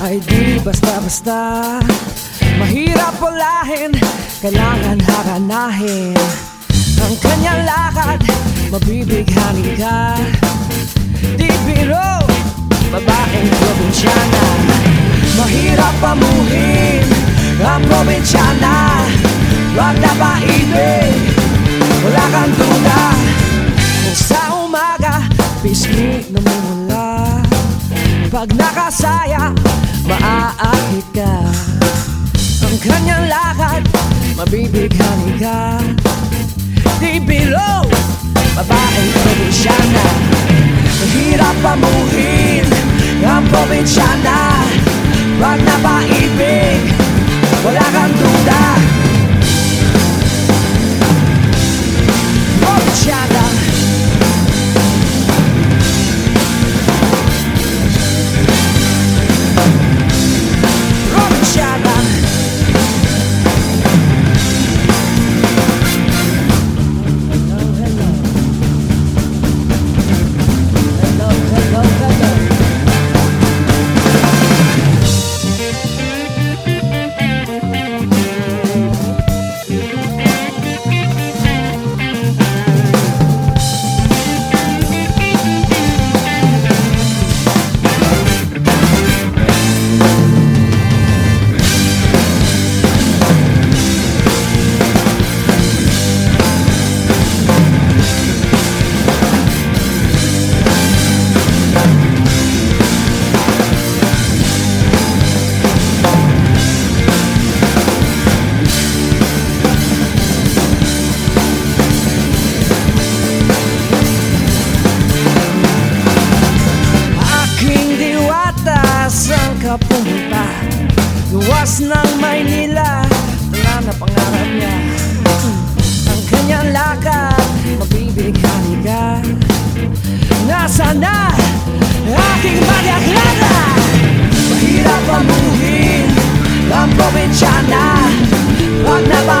ay di basta-basta. Mahirap pulahin, kailangan haranahin. Ang kanyang lakad, mabibighani ka. Di biro, babaeng probinsyana. Mahirap pamuhin ang probinsyana. Wag na paibig, Pag nakasaya, maaakit ka. Ang kanyang lakad, mabibighani ka. Di biro, babaeng probinsyana Mahirap pamuhin ang probinsyana. Wag na Luwas ng Maynila. Wala na pangarap niya. Ang kanyang lakad Mabibighani ka. Nasaan na aking magyaklada Mahirap pamuhin Ang probinsyana Wag na ba